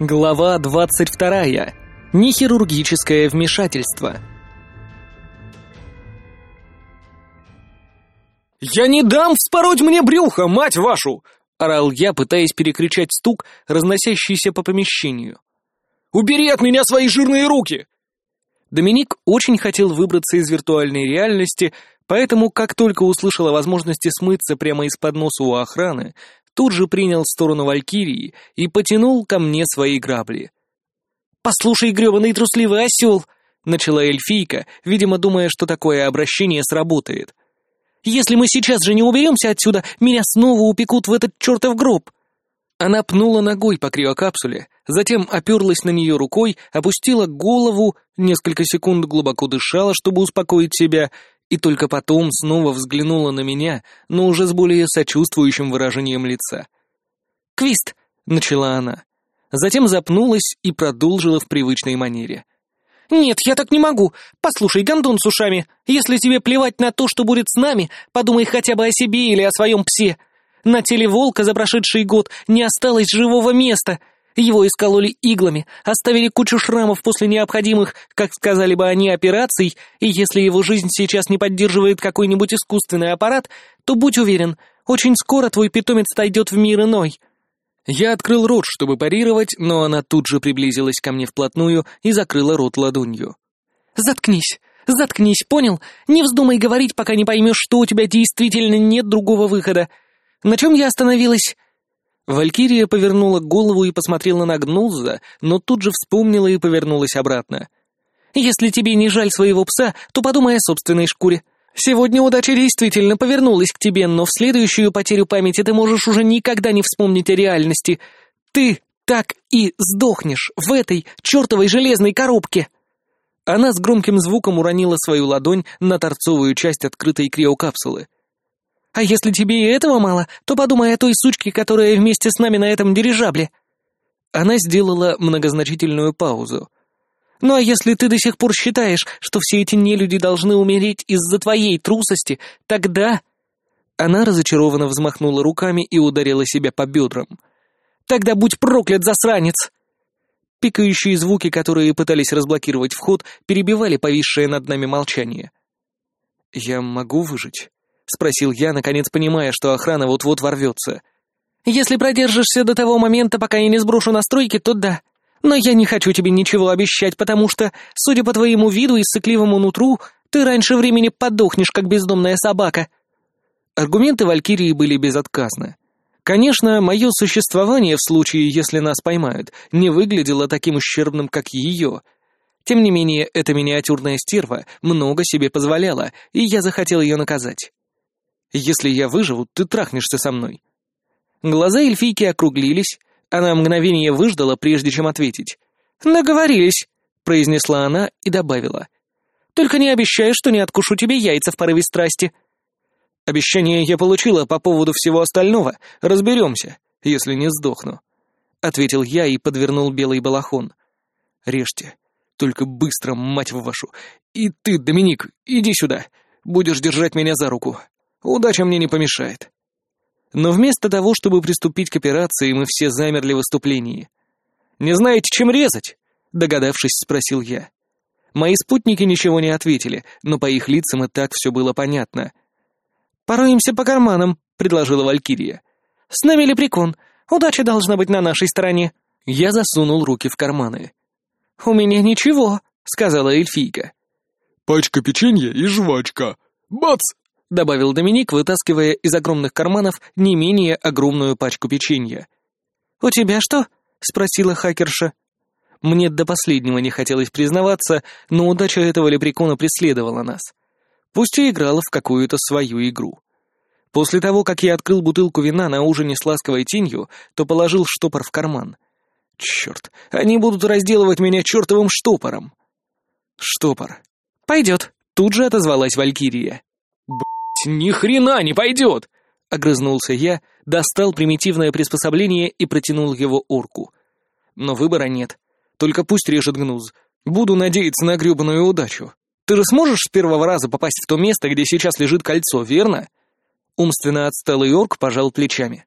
Глава 22. Нехирургическое вмешательство. «Я не дам вспороть мне брюхо, мать вашу!» — орал я, пытаясь перекричать стук, разносящийся по помещению. «Убери от меня свои жирные руки!» Доминик очень хотел выбраться из виртуальной реальности, поэтому, как только услышал о возможности смыться прямо из-под носа у охраны, тут же принял сторону Валькирии и потянул ко мне свои грабли. «Послушай, грёбаный трусливый осел!» — начала эльфийка, видимо, думая, что такое обращение сработает. «Если мы сейчас же не уберемся отсюда, меня снова упекут в этот чертов гроб!» Она пнула ногой по криокапсуле, затем оперлась на нее рукой, опустила голову, несколько секунд глубоко дышала, чтобы успокоить себя, и только потом снова взглянула на меня, но уже с более сочувствующим выражением лица. «Квист!» — начала она. Затем запнулась и продолжила в привычной манере. «Нет, я так не могу. Послушай, гондон с ушами, если тебе плевать на то, что будет с нами, подумай хотя бы о себе или о своем псе. На теле волка за прошедший год не осталось живого места. Его искололи иглами, оставили кучу шрамов после необходимых, как сказали бы они, операций, и если его жизнь сейчас не поддерживает какой-нибудь искусственный аппарат, то будь уверен, очень скоро твой питомец отойдет в мир иной». Я открыл рот, чтобы парировать, но она тут же приблизилась ко мне вплотную и закрыла рот ладонью. «Заткнись! Заткнись, понял? Не вздумай говорить, пока не поймешь, что у тебя действительно нет другого выхода. На чем я остановилась?» Валькирия повернула голову и посмотрела на Гнулза, но тут же вспомнила и повернулась обратно. «Если тебе не жаль своего пса, то подумай о собственной шкуре. Сегодня удача действительно повернулась к тебе, но в следующую потерю памяти ты можешь уже никогда не вспомнить о реальности. Ты так и сдохнешь в этой чертовой железной коробке!» Она с громким звуком уронила свою ладонь на торцовую часть открытой криокапсулы. А если тебе и этого мало, то подумай о той сучке, которая вместе с нами на этом дирижабле». Она сделала многозначительную паузу. «Ну а если ты до сих пор считаешь, что все эти нелюди должны умереть из-за твоей трусости, тогда...» Она разочарованно взмахнула руками и ударила себя по бедрам. «Тогда будь проклят, засранец!» Пикающие звуки, которые пытались разблокировать вход, перебивали повисшее над нами молчание. «Я могу выжить?» — спросил я, наконец понимая, что охрана вот-вот ворвется. «Если продержишься до того момента, пока я не сброшу настройки, то да. Но я не хочу тебе ничего обещать, потому что, судя по твоему виду и сыкливому нутру, ты раньше времени подохнешь, как бездомная собака». Аргументы Валькирии были безотказны. Конечно, мое существование в случае, если нас поймают, не выглядело таким ущербным, как ее. Тем не менее, эта миниатюрная стерва много себе позволяла, и я захотел ее наказать. Если я выживу, ты трахнешься со мной». Глаза эльфийки округлились, она мгновение выждала, прежде чем ответить. «Договорились», — произнесла она и добавила. «Только не обещаю, что не откушу тебе яйца в порыве страсти». «Обещание я получила по поводу всего остального. Разберемся, если не сдохну», — ответил я и подвернул белый балахон. «Режьте. Только быстро, мать вашу. И ты, Доминик, иди сюда. Будешь держать меня за руку. Удача мне не помешает. Но вместо того, чтобы приступить к операции, мы все замерли в выступлении. «Не знаете, чем резать?» — догадавшись, спросил я. Мои спутники ничего не ответили, но по их лицам и так все было понятно. «Пороемся по карманам», — предложила Валькирия. «С нами лепрекон. Удача должна быть на нашей стороне». Я засунул руки в карманы. «У меня ничего», — сказала эльфийка. «Пачка печенья и жвачка. Бац!» — добавил Доминик, вытаскивая из огромных карманов не менее огромную пачку печенья. «У тебя что?» — спросила хакерша. Мне до последнего не хотелось признаваться, но удача этого лепрекона преследовала нас. Пусть и играла в какую-то свою игру. После того, как я открыл бутылку вина на ужине с ласковой тенью, то положил штопор в карман. Черт, они будут разделывать меня чертовым штопором. Штопор. Пойдет. Тут же отозвалась Валькирия ни хрена не пойдет!» Огрызнулся я, достал примитивное приспособление и протянул его орку. Но выбора нет. Только пусть режет гнуз. Буду надеяться на гребаную удачу. Ты же сможешь с первого раза попасть в то место, где сейчас лежит кольцо, верно? Умственно отсталый орк пожал плечами.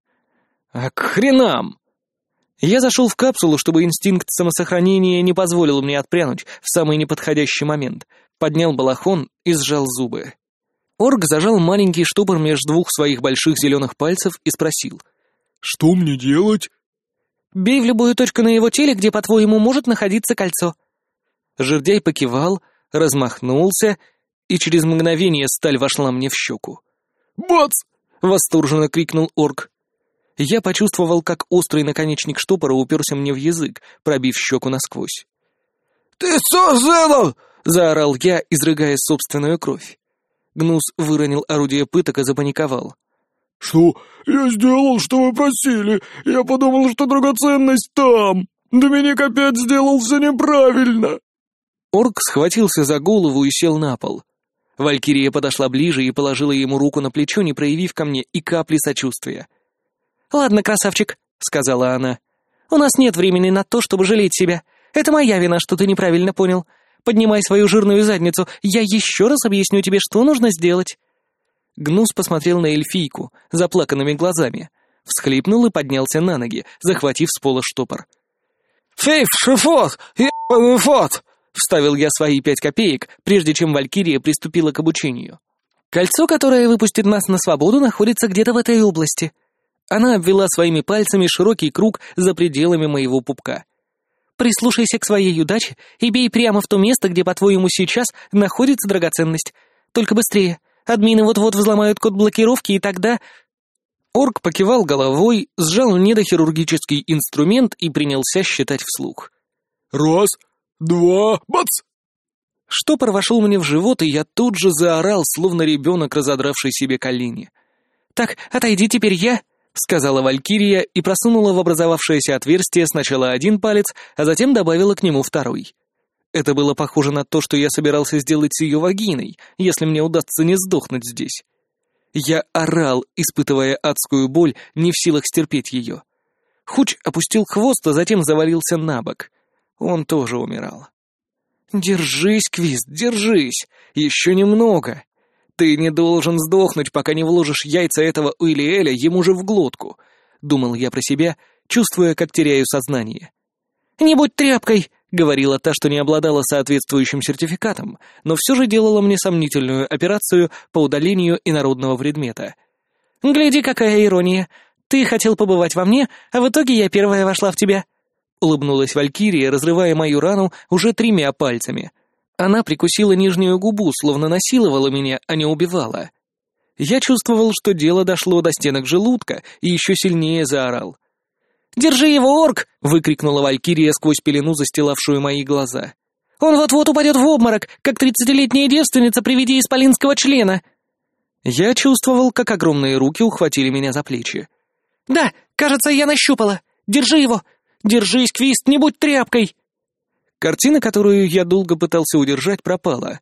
А к хренам! Я зашел в капсулу, чтобы инстинкт самосохранения не позволил мне отпрянуть в самый неподходящий момент. Поднял балахон и сжал зубы. Орг зажал маленький штопор между двух своих больших зеленых пальцев и спросил. «Что мне делать?» «Бей в любую точку на его теле, где, по-твоему, может находиться кольцо». Жердяй покивал, размахнулся, и через мгновение сталь вошла мне в щеку. «Бац!» — восторженно крикнул орк. Я почувствовал, как острый наконечник штопора уперся мне в язык, пробив щеку насквозь. «Ты что сделал?» — заорал я, изрыгая собственную кровь. Гнус выронил орудие пыток и запаниковал. «Что? Я сделал, что вы просили. Я подумал, что драгоценность там. Доминик опять сделал все неправильно». Орк схватился за голову и сел на пол. Валькирия подошла ближе и положила ему руку на плечо, не проявив ко мне и капли сочувствия. «Ладно, красавчик», — сказала она. «У нас нет времени на то, чтобы жалеть себя. Это моя вина, что ты неправильно понял. Поднимай свою жирную задницу, я еще раз объясню тебе, что нужно сделать». Гнус посмотрел на эльфийку заплаканными глазами, всхлипнул и поднялся на ноги, захватив с пола штопор. «Фейф, шифот! Ебаный фот!» — вставил я свои пять копеек, прежде чем Валькирия приступила к обучению. «Кольцо, которое выпустит нас на свободу, находится где-то в этой области». Она обвела своими пальцами широкий круг за пределами моего пупка. «Прислушайся к своей удаче и бей прямо в то место, где, по-твоему, сейчас находится драгоценность. Только быстрее. Админы вот-вот взломают код блокировки, и тогда...» Орк покивал головой, сжал недохирургический инструмент и принялся считать вслух. «Раз, два, бац!» Штопор вошел мне в живот, и я тут же заорал, словно ребенок, разодравший себе колени. «Так, отойди теперь я!» — сказала Валькирия и просунула в образовавшееся отверстие сначала один палец, а затем добавила к нему второй. Это было похоже на то, что я собирался сделать с ее вагиной, если мне удастся не сдохнуть здесь. Я орал, испытывая адскую боль, не в силах стерпеть ее. Хуч опустил хвост, а затем завалился на бок. Он тоже умирал. «Держись, Квист, держись! Еще немного! Ты не должен сдохнуть, пока не вложишь яйца этого Уиллиэля ему же в глотку!» — думал я про себя, чувствуя, как теряю сознание. «Не будь тряпкой!» — говорила та, что не обладала соответствующим сертификатом, но все же делала мне сомнительную операцию по удалению инородного предмета. «Гляди, какая ирония! Ты хотел побывать во мне, а в итоге я первая вошла в тебя!» улыбнулась Валькирия, разрывая мою рану уже тремя пальцами. Она прикусила нижнюю губу, словно насиловала меня, а не убивала. Я чувствовал, что дело дошло до стенок желудка, и еще сильнее заорал. «Держи его, орк!» — выкрикнула Валькирия сквозь пелену, застилавшую мои глаза. «Он вот-вот упадет в обморок, как тридцатилетняя девственница при виде исполинского члена!» Я чувствовал, как огромные руки ухватили меня за плечи. «Да, кажется, я нащупала. Держи его! Держись, Квист, не будь тряпкой!» Картина, которую я долго пытался удержать, пропала.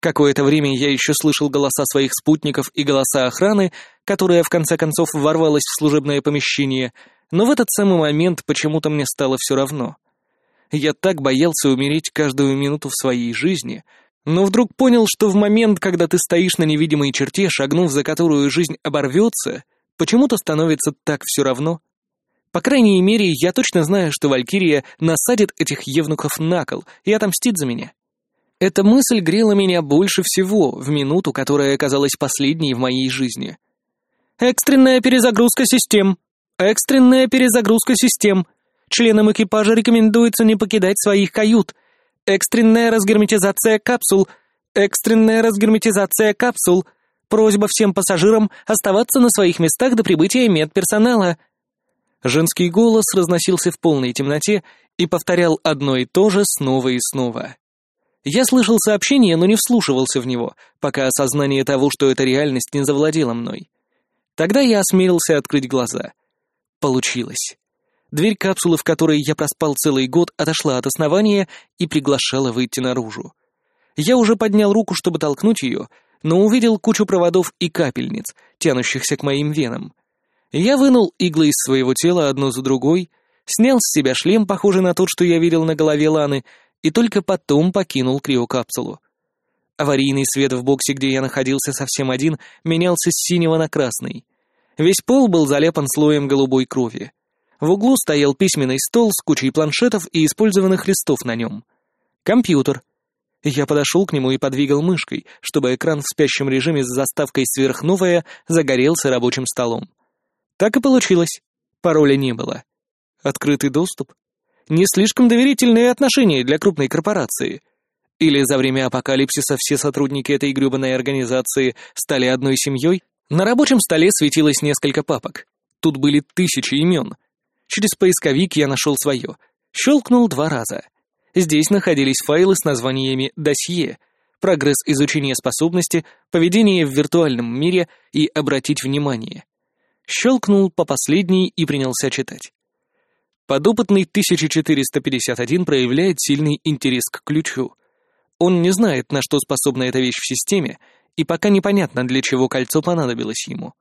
Какое-то время я еще слышал голоса своих спутников и голоса охраны, которая в конце концов ворвалась в служебное помещение, но в этот самый момент почему-то мне стало все равно. Я так боялся умереть каждую минуту в своей жизни, но вдруг понял, что в момент, когда ты стоишь на невидимой черте, шагнув за которую жизнь оборвется, почему-то становится так все равно, по крайней мере, я точно знаю, что Валькирия насадит этих евнухов на кол и отомстит за меня. Эта мысль грела меня больше всего в минуту, которая оказалась последней в моей жизни. «Экстренная перезагрузка систем! Экстренная перезагрузка систем! Членам экипажа рекомендуется не покидать своих кают! Экстренная разгерметизация капсул! Экстренная разгерметизация капсул! Просьба всем пассажирам оставаться на своих местах до прибытия медперсонала!» Женский голос разносился в полной темноте и повторял одно и то же снова и снова. Я слышал сообщение, но не вслушивался в него, пока осознание того, что это реальность, не завладело мной. Тогда я осмелился открыть глаза. Получилось. Дверь капсулы, в которой я проспал целый год, отошла от основания и приглашала выйти наружу. Я уже поднял руку, чтобы толкнуть ее, но увидел кучу проводов и капельниц, тянущихся к моим венам. Я вынул иглы из своего тела одну за другой, снял с себя шлем, похожий на тот, что я видел на голове Ланы, и только потом покинул криокапсулу. Аварийный свет в боксе, где я находился совсем один, менялся с синего на красный. Весь пол был заляпан слоем голубой крови. В углу стоял письменный стол с кучей планшетов и использованных листов на нем. Компьютер. Я подошел к нему и подвигал мышкой, чтобы экран в спящем режиме с заставкой «Сверхновая» загорелся рабочим столом. Так и получилось. Пароля не было. Открытый доступ? Не слишком доверительные отношения для крупной корпорации. Или за время апокалипсиса все сотрудники этой гребаной организации стали одной семьей? На рабочем столе светилось несколько папок. Тут были тысячи имен. Через поисковик я нашел свое. Щелкнул два раза. Здесь находились файлы с названиями «Досье», «Прогресс изучения способности», «Поведение в виртуальном мире» и «Обратить внимание». Щелкнул по последней и принялся читать. Подопытный 1451 проявляет сильный интерес к ключу. Он не знает, на что способна эта вещь в системе, и пока непонятно, для чего кольцо понадобилось ему.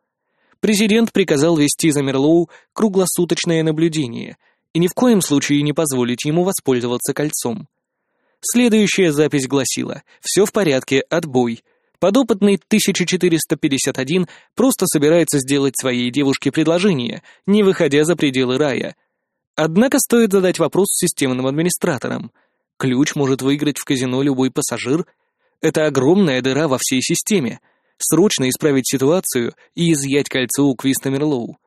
Президент приказал вести за Мерлоу круглосуточное наблюдение и ни в коем случае не позволить ему воспользоваться кольцом. Следующая запись гласила «Все в порядке, отбой», Подопытный 1451 просто собирается сделать своей девушке предложение, не выходя за пределы рая. Однако стоит задать вопрос системным администраторам. Ключ может выиграть в казино любой пассажир. Это огромная дыра во всей системе. Срочно исправить ситуацию и изъять кольцо у Квиста Мерлоу.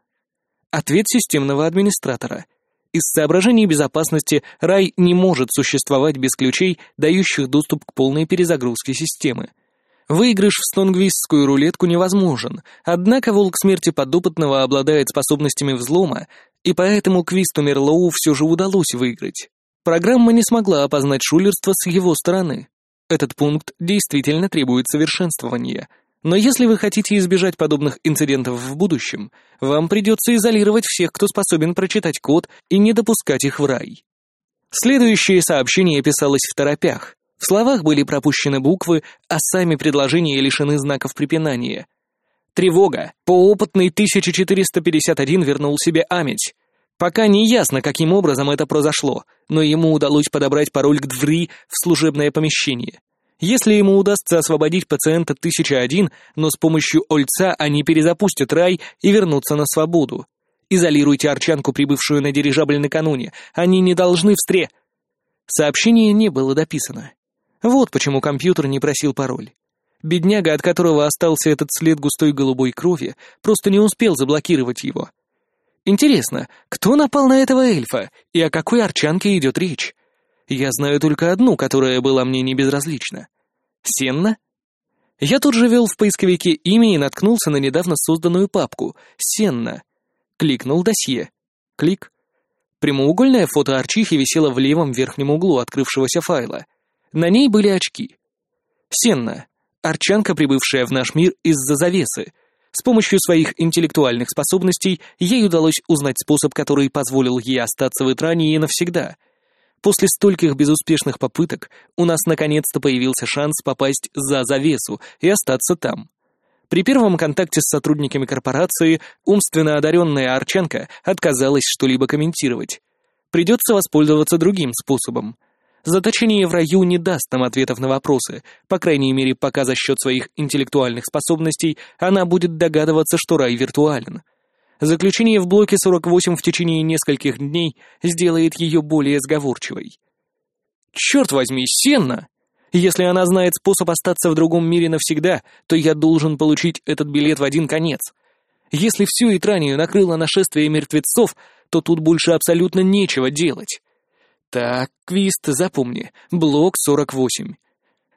Ответ системного администратора. Из соображений безопасности рай не может существовать без ключей, дающих доступ к полной перезагрузке системы. Выигрыш в стонгвистскую рулетку невозможен, однако волк смерти подопытного обладает способностями взлома, и поэтому Квисту Мерлоу все же удалось выиграть. Программа не смогла опознать шулерство с его стороны. Этот пункт действительно требует совершенствования. Но если вы хотите избежать подобных инцидентов в будущем, вам придется изолировать всех, кто способен прочитать код и не допускать их в рай. Следующее сообщение писалось в торопях, в словах были пропущены буквы, а сами предложения лишены знаков препинания. Тревога. По опытной 1451 вернул себе Амить. Пока не ясно, каким образом это произошло, но ему удалось подобрать пароль к Дври в служебное помещение. Если ему удастся освободить пациента 1001, но с помощью Ольца они перезапустят рай и вернутся на свободу. Изолируйте арчанку, прибывшую на дирижабль накануне. Они не должны встре... Сообщение не было дописано. Вот почему компьютер не просил пароль. Бедняга, от которого остался этот след густой голубой крови, просто не успел заблокировать его. Интересно, кто напал на этого эльфа и о какой арчанке идет речь? Я знаю только одну, которая была мне не безразлична. Сенна? Я тут же вел в поисковике имя и наткнулся на недавно созданную папку «Сенна». Кликнул «Досье». Клик. Прямоугольное фото Арчихи висело в левом верхнем углу открывшегося файла — на ней были очки. Сенна, арчанка, прибывшая в наш мир из-за завесы. С помощью своих интеллектуальных способностей ей удалось узнать способ, который позволил ей остаться в Итрании навсегда. После стольких безуспешных попыток у нас наконец-то появился шанс попасть за завесу и остаться там. При первом контакте с сотрудниками корпорации умственно одаренная Арчанка отказалась что-либо комментировать. Придется воспользоваться другим способом. Заточение в раю не даст нам ответов на вопросы, по крайней мере, пока за счет своих интеллектуальных способностей она будет догадываться, что рай виртуален. Заключение в блоке 48 в течение нескольких дней сделает ее более сговорчивой. Черт возьми, Сенна! Если она знает способ остаться в другом мире навсегда, то я должен получить этот билет в один конец. Если всю Итранию накрыло нашествие мертвецов, то тут больше абсолютно нечего делать. Так, Квист, запомни, блок 48.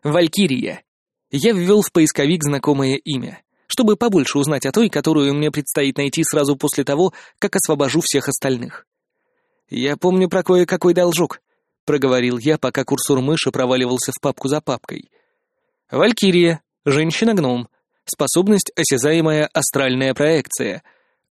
Валькирия. Я ввел в поисковик знакомое имя, чтобы побольше узнать о той, которую мне предстоит найти сразу после того, как освобожу всех остальных. «Я помню про кое-какой должок», — проговорил я, пока курсор мыши проваливался в папку за папкой. «Валькирия, женщина-гном, способность осязаемая астральная проекция,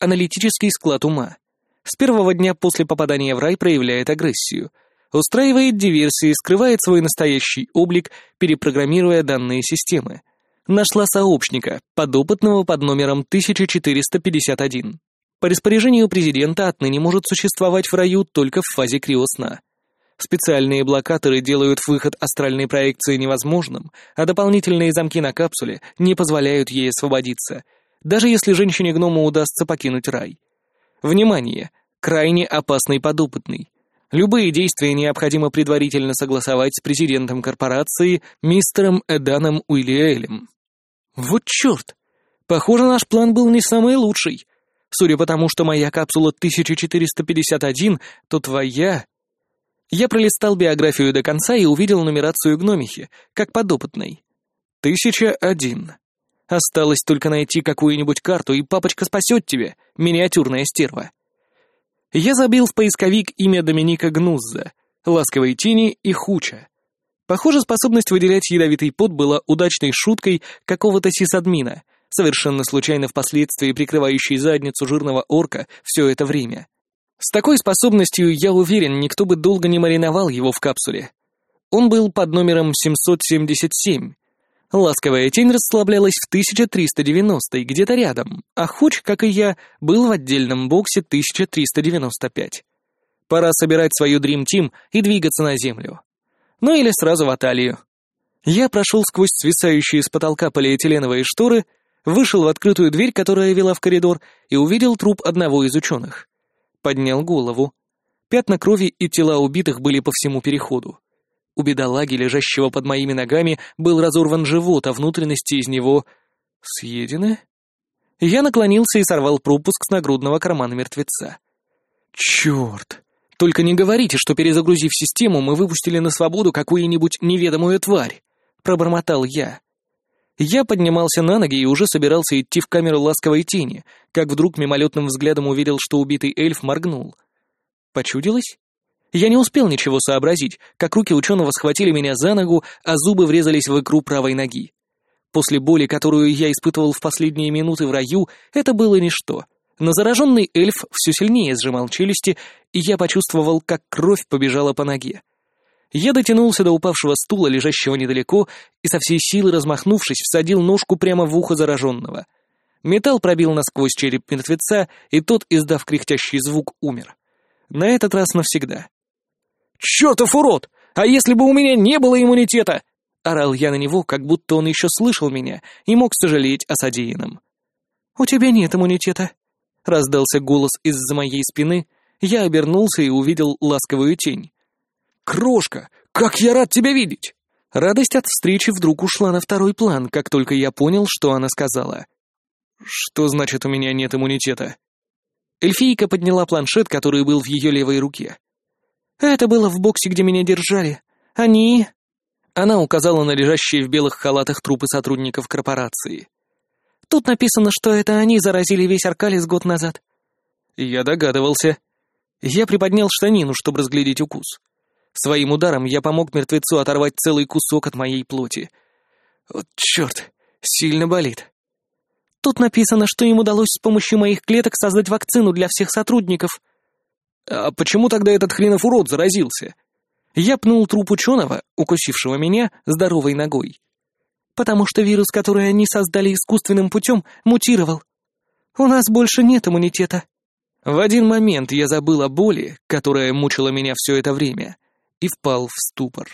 аналитический склад ума. С первого дня после попадания в рай проявляет агрессию — устраивает диверсии, скрывает свой настоящий облик, перепрограммируя данные системы. Нашла сообщника, подопытного под номером 1451. По распоряжению президента отныне может существовать в раю только в фазе криосна. Специальные блокаторы делают выход астральной проекции невозможным, а дополнительные замки на капсуле не позволяют ей освободиться, даже если женщине-гному удастся покинуть рай. Внимание! крайне опасный подопытный. Любые действия необходимо предварительно согласовать с президентом корпорации мистером Эданом Уильялем. Вот черт! Похоже, наш план был не самый лучший. Судя по тому, что моя капсула 1451, то твоя... Я пролистал биографию до конца и увидел нумерацию гномихи, как подопытной. Тысяча один. Осталось только найти какую-нибудь карту, и папочка спасет тебя, миниатюрная стерва. Я забил в поисковик имя Доминика Гнузза, ласковой тени и хуча. Похоже, способность выделять ядовитый пот была удачной шуткой какого-то сисадмина, совершенно случайно впоследствии прикрывающей задницу жирного орка все это время. С такой способностью, я уверен, никто бы долго не мариновал его в капсуле. Он был под номером 777, Ласковая тень расслаблялась в 1390 где-то рядом, а Хуч, как и я, был в отдельном боксе 1395. Пора собирать свою Dream Team и двигаться на землю. Ну или сразу в Аталию. Я прошел сквозь свисающие с потолка полиэтиленовые шторы, вышел в открытую дверь, которая вела в коридор, и увидел труп одного из ученых. Поднял голову. Пятна крови и тела убитых были по всему переходу. У бедолаги, лежащего под моими ногами, был разорван живот, а внутренности из него съедены. Я наклонился и сорвал пропуск с нагрудного кармана мертвеца. Черт! Только не говорите, что перезагрузив систему, мы выпустили на свободу какую-нибудь неведомую тварь, пробормотал я. Я поднимался на ноги и уже собирался идти в камеру ласковой тени, как вдруг мимолетным взглядом увидел, что убитый эльф моргнул. Почудилось? Я не успел ничего сообразить, как руки ученого схватили меня за ногу, а зубы врезались в икру правой ноги. После боли, которую я испытывал в последние минуты в раю, это было ничто. Но зараженный эльф все сильнее сжимал челюсти, и я почувствовал, как кровь побежала по ноге. Я дотянулся до упавшего стула, лежащего недалеко, и со всей силы размахнувшись, всадил ножку прямо в ухо зараженного. Металл пробил насквозь череп мертвеца, и тот, издав кряхтящий звук, умер. На этот раз навсегда. «Чертов урод! А если бы у меня не было иммунитета?» Орал я на него, как будто он еще слышал меня и мог сожалеть о содеянном. «У тебя нет иммунитета», — раздался голос из-за моей спины. Я обернулся и увидел ласковую тень. «Крошка, как я рад тебя видеть!» Радость от встречи вдруг ушла на второй план, как только я понял, что она сказала. «Что значит у меня нет иммунитета?» Эльфийка подняла планшет, который был в ее левой руке. «Это было в боксе, где меня держали. Они...» Она указала на лежащие в белых халатах трупы сотрудников корпорации. «Тут написано, что это они заразили весь Аркалис год назад». Я догадывался. Я приподнял штанину, чтобы разглядеть укус. Своим ударом я помог мертвецу оторвать целый кусок от моей плоти. Вот черт, сильно болит. Тут написано, что им удалось с помощью моих клеток создать вакцину для всех сотрудников. А почему тогда этот хренов урод заразился? Я пнул труп ученого, укусившего меня, здоровой ногой. Потому что вирус, который они создали искусственным путем, мутировал. У нас больше нет иммунитета. В один момент я забыл о боли, которая мучила меня все это время, и впал в ступор.